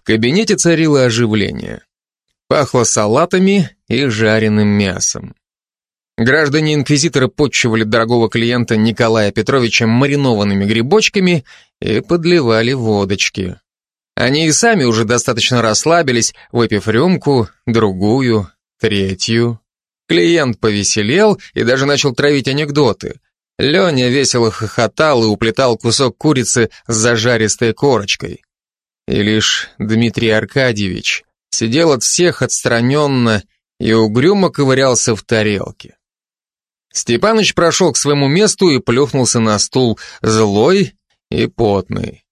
В кабинете царило оживление. Пахло салатами и жареным мясом. Граждане-инквизиторы подчивали дорогого клиента Николая Петровича маринованными грибочками и подливали водочки. Они и сами уже достаточно расслабились, выпив рюмку, другую, третью. Клиент повеселел и даже начал травить анекдоты. Леня весело хохотал и уплетал кусок курицы с зажаристой корочкой. И лишь Дмитрий Аркадьевич сидел от всех отстраненно и угрюмо ковырялся в тарелке. Степаныч прошел к своему месту и плюхнулся на стул, злой и потный.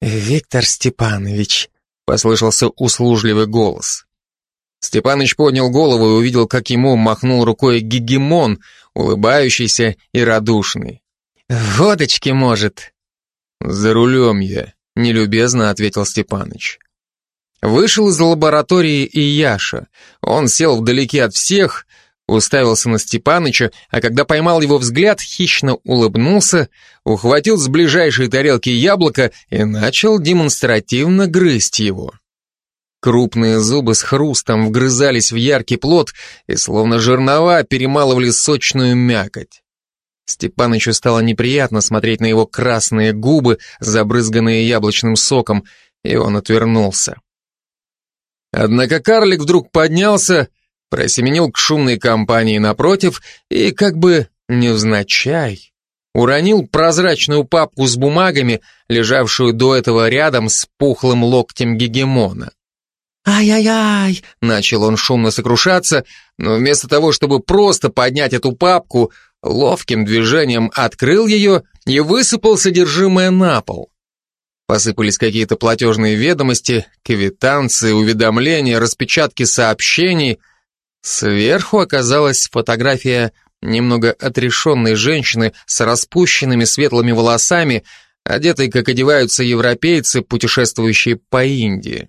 «Виктор Степанович», — послышался услужливый голос. Степаныч поднял голову и увидел, как ему махнул рукой гегемон, улыбающийся и радушный. «Водочки, может?» «За рулем я», — нелюбезно ответил Степаныч. Вышел из лаборатории и Яша. Он сел вдалеке от всех, Уставился на Степаныча, а когда поймал его взгляд, хищно улыбнулся, ухватил с ближайшей тарелки яблоко и начал демонстративно грызть его. Крупные зубы с хрустом вгрызались в яркий плод и словно жернова перемалывали сочную мякоть. Степанычу стало неприятно смотреть на его красные губы, забрызганные яблочным соком, и он отвернулся. Однако карлик вдруг поднялся, просеменил к шумной компании напротив и, как бы невзначай, уронил прозрачную папку с бумагами, лежавшую до этого рядом с пухлым локтем гегемона. «Ай-яй-яй!» — начал он шумно сокрушаться, но вместо того, чтобы просто поднять эту папку, ловким движением открыл ее и высыпал содержимое на пол. Посыпались какие-то платежные ведомости, квитанции, уведомления, распечатки сообщений — Сверху оказалась фотография немного отрешенной женщины с распущенными светлыми волосами, одетой, как одеваются европейцы, путешествующие по Индии.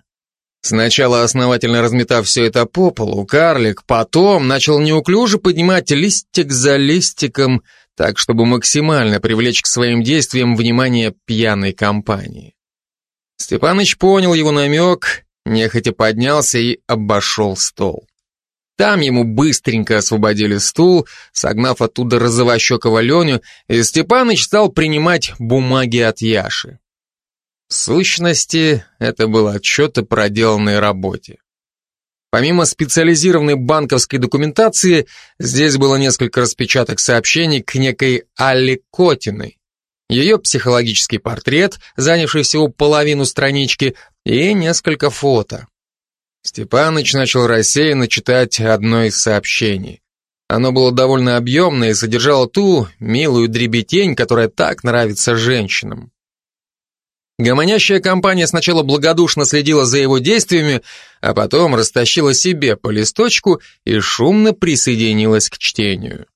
Сначала основательно разметав все это по полу, карлик потом начал неуклюже поднимать листик за листиком, так, чтобы максимально привлечь к своим действиям внимание пьяной компании. Степаныч понял его намек, нехотя поднялся и обошел стол. Там ему быстренько освободили стул, согнав оттуда розовощекого Леню, и Степаныч стал принимать бумаги от Яши. В сущности, это был отчет о проделанной работе. Помимо специализированной банковской документации, здесь было несколько распечаток сообщений к некой Алле Котиной, ее психологический портрет, занявший всего половину странички, и несколько фото. Степаныч начал рассеянно читать одно из сообщений. Оно было довольно объемное и содержало ту милую дребетень, которая так нравится женщинам. Гомонящая компания сначала благодушно следила за его действиями, а потом растащила себе по листочку и шумно присоединилась к чтению.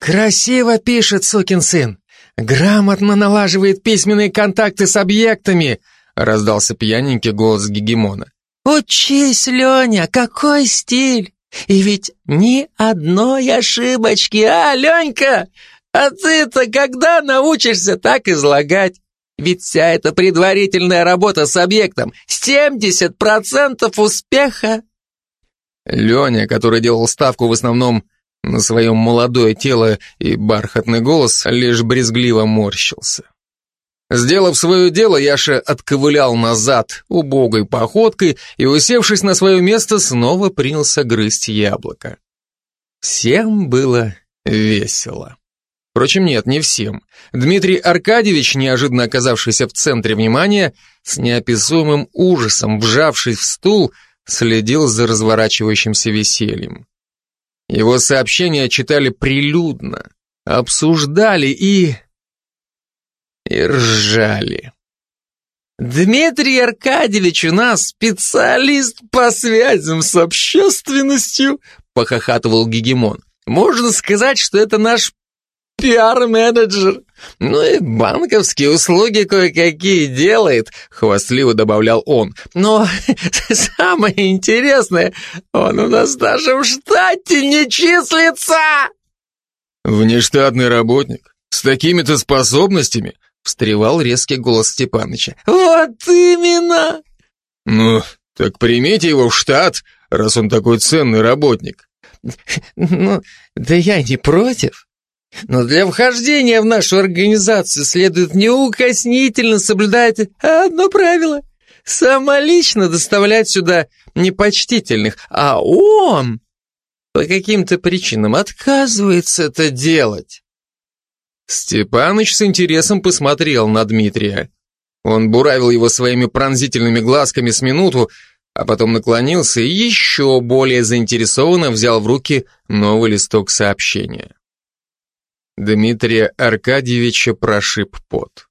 «Красиво пишет, сукин сын! Грамотно налаживает письменные контакты с объектами!» раздался пьяненький голос Гегемона. «Учись, Леня, какой стиль! И ведь ни одной ошибочки, а, Ленька? А ты-то когда научишься так излагать? Ведь вся эта предварительная работа с объектом — 70% успеха!» Леня, который делал ставку в основном на свое молодое тело и бархатный голос, лишь брезгливо морщился. Сделав свое дело, Яша отковылял назад убогой походкой и, усевшись на свое место, снова принялся грызть яблоко. Всем было весело. Впрочем, нет, не всем. Дмитрий Аркадьевич, неожиданно оказавшийся в центре внимания, с неописуемым ужасом, вжавшись в стул, следил за разворачивающимся весельем. Его сообщения читали прилюдно, обсуждали и и ржали. «Дмитрий Аркадьевич у нас специалист по связям с общественностью», похохатывал Гегемон. «Можно сказать, что это наш пиар-менеджер. Ну и банковские услуги кое-какие делает», хвастливо добавлял он. «Но самое интересное, он у нас даже в штате не числится!» «Внештатный работник? С такими-то способностями?» встревал резкий голос Степаныча. «Вот именно!» «Ну, так примите его в штат, раз он такой ценный работник». «Ну, да я не против. Но для вхождения в нашу организацию следует неукоснительно соблюдать одно правило — самолично доставлять сюда непочтительных, а он по каким-то причинам отказывается это делать». Степаныч с интересом посмотрел на Дмитрия. Он буравил его своими пронзительными глазками с минуту, а потом наклонился и еще более заинтересованно взял в руки новый листок сообщения. Дмитрия Аркадьевича прошиб пот.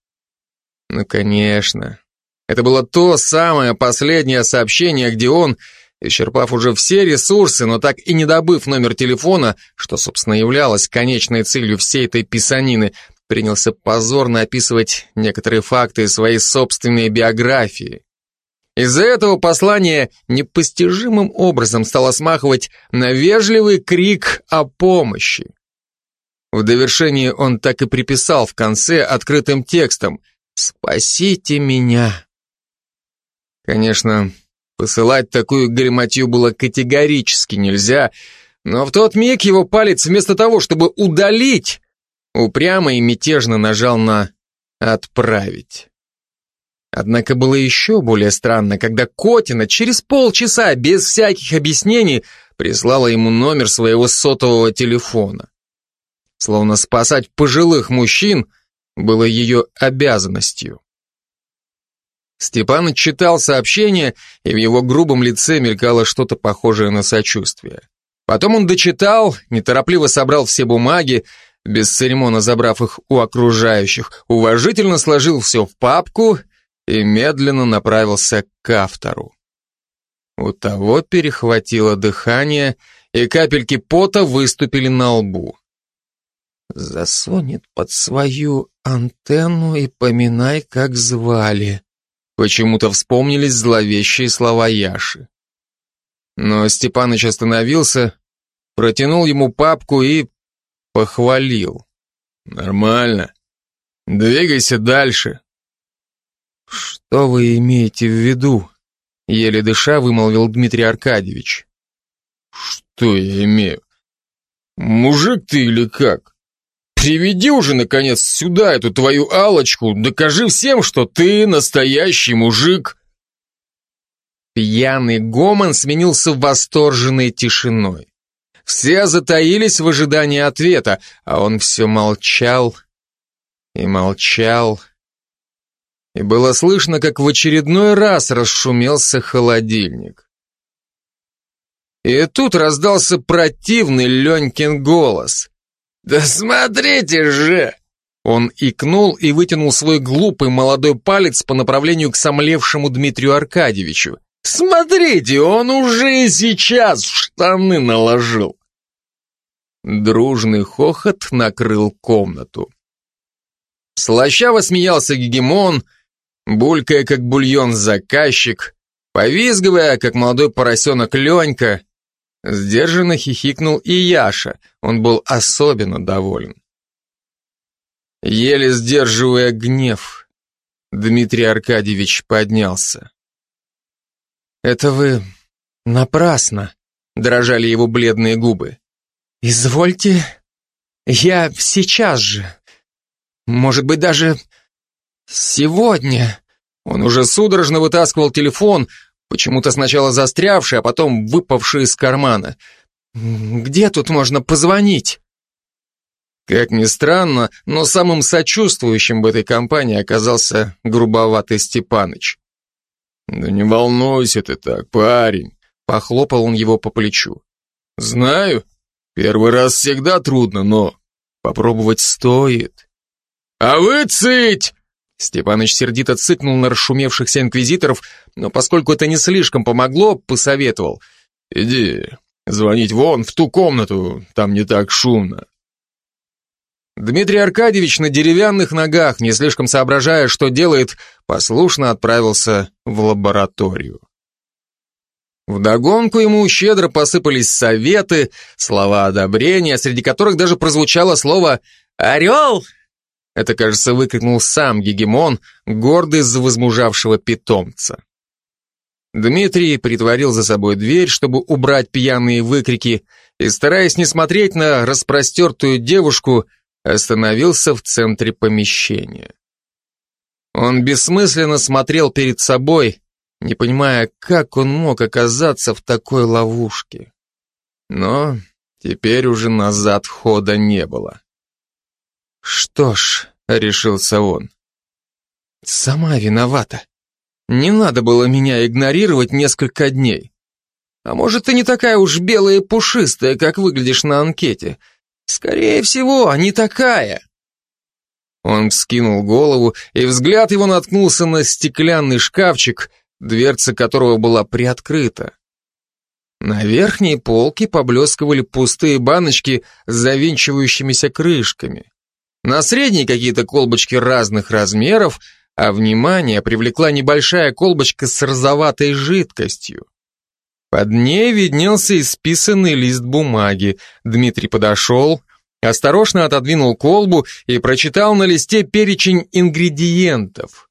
Ну, конечно. Это было то самое последнее сообщение, где он, исчерпав уже все ресурсы, но так и не добыв номер телефона, что, собственно, являлось конечной целью всей этой писанины, принялся позорно описывать некоторые факты своей собственной биографии. Из-за этого послание непостижимым образом стало смахивать на вежливый крик о помощи. В довершении он так и приписал в конце открытым текстом «Спасите меня». Конечно, посылать такую грематью было категорически нельзя, но в тот миг его палец вместо того, чтобы удалить, упрямо и мятежно нажал на «отправить». Однако было еще более странно, когда Котина через полчаса, без всяких объяснений, прислала ему номер своего сотового телефона. Словно спасать пожилых мужчин было ее обязанностью. Степан читал сообщение, и в его грубом лице мелькало что-то похожее на сочувствие. Потом он дочитал, неторопливо собрал все бумаги, без церемона забрав их у окружающих, уважительно сложил все в папку и медленно направился к автору. У того перехватило дыхание, и капельки пота выступили на лбу. «Засунет под свою антенну и поминай, как звали», Почему-то вспомнились зловещие слова Яши. Но Степаныч остановился, протянул ему папку и похвалил. «Нормально. Двигайся дальше». «Что вы имеете в виду?» Еле дыша вымолвил Дмитрий Аркадьевич. «Что я имею? Мужик ты или как? Приведи уже, наконец, сюда эту твою алочку докажи всем, что ты настоящий мужик!» Пьяный гомон сменился восторженной тишиной. Все затаились в ожидании ответа, а он все молчал и молчал. И было слышно, как в очередной раз расшумелся холодильник. И тут раздался противный Ленькин голос. «Да смотрите же!» Он икнул и вытянул свой глупый молодой палец по направлению к сомлевшему Дмитрию Аркадьевичу. «Смотрите, он уже сейчас в штаны наложил!» Дружный хохот накрыл комнату. Слащаво смеялся гегемон, булькая, как бульон заказчик, повизгивая, как молодой поросенок Ленька, Сдержанно хихикнул и Яша, он был особенно доволен. Еле сдерживая гнев, Дмитрий Аркадьевич поднялся. «Это вы напрасно», — дрожали его бледные губы. «Извольте, я сейчас же, может быть, даже сегодня». Он уже судорожно вытаскивал телефон, почему-то сначала застрявший, а потом выпавший из кармана. «Где тут можно позвонить?» Как ни странно, но самым сочувствующим в этой компании оказался грубоватый Степаныч. «Да не волнуйся ты так, парень», — похлопал он его по плечу. «Знаю, первый раз всегда трудно, но попробовать стоит». «А вы цыть!» Степаныч сердито цыкнул на расшумевшихся инквизиторов, но поскольку это не слишком помогло, посоветовал. «Иди, звонить вон, в ту комнату, там не так шумно». Дмитрий Аркадьевич на деревянных ногах, не слишком соображая, что делает, послушно отправился в лабораторию. Вдогонку ему щедро посыпались советы, слова одобрения, среди которых даже прозвучало слово «Орел!» Это, кажется, выкрикнул сам Гегемон, гордый за возмужавшего питомца. Дмитрий притворил за собой дверь, чтобы убрать пьяные выкрики, и, стараясь не смотреть на распростертую девушку, остановился в центре помещения. Он бессмысленно смотрел перед собой, не понимая, как он мог оказаться в такой ловушке. Но теперь уже назад хода не было. «Что ж», — решился он, — «сама виновата. Не надо было меня игнорировать несколько дней. А может, ты не такая уж белая и пушистая, как выглядишь на анкете. Скорее всего, не такая». Он вскинул голову, и взгляд его наткнулся на стеклянный шкафчик, дверца которого была приоткрыта. На верхней полке поблескивали пустые баночки с завинчивающимися крышками. На средней какие-то колбочки разных размеров, а внимание привлекла небольшая колбочка с розоватой жидкостью. Под ней виднелся исписанный лист бумаги. Дмитрий подошел, осторожно отодвинул колбу и прочитал на листе перечень ингредиентов.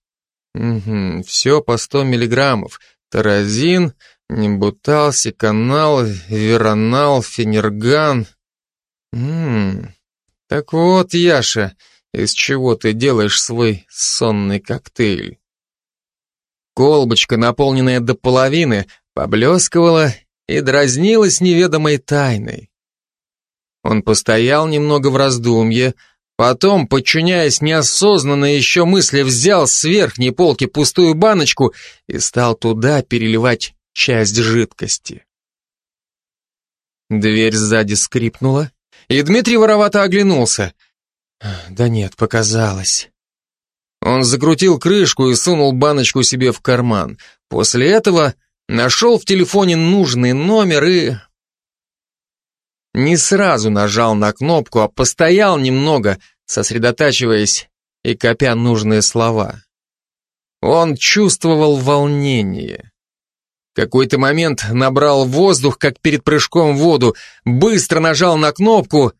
Угу, все по 100 миллиграммов. Таразин, нембутал, секанал, веронал, фенерган. Ммм, так вот, Яша, из чего ты делаешь свой сонный коктейль? Колбочка, наполненная до половины, поблескивала и дразнилась неведомой тайной. Он постоял немного в раздумье, потом, подчиняясь неосознанно еще мысли, взял с верхней полки пустую баночку и стал туда переливать часть жидкости. Дверь сзади скрипнула, и Дмитрий воровато оглянулся. Да нет, показалось. Он закрутил крышку и сунул баночку себе в карман. После этого нашел в телефоне нужный номер и не сразу нажал на кнопку, а постоял немного, сосредотачиваясь и копя нужные слова. Он чувствовал волнение. Какой-то момент набрал воздух, как перед прыжком в воду, быстро нажал на кнопку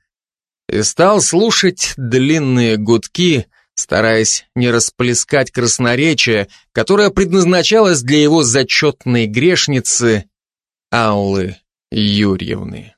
и стал слушать длинные гудки, стараясь не расплескать красноречие, которое предназначалось для его зачетной грешницы Аллы Юрьевны.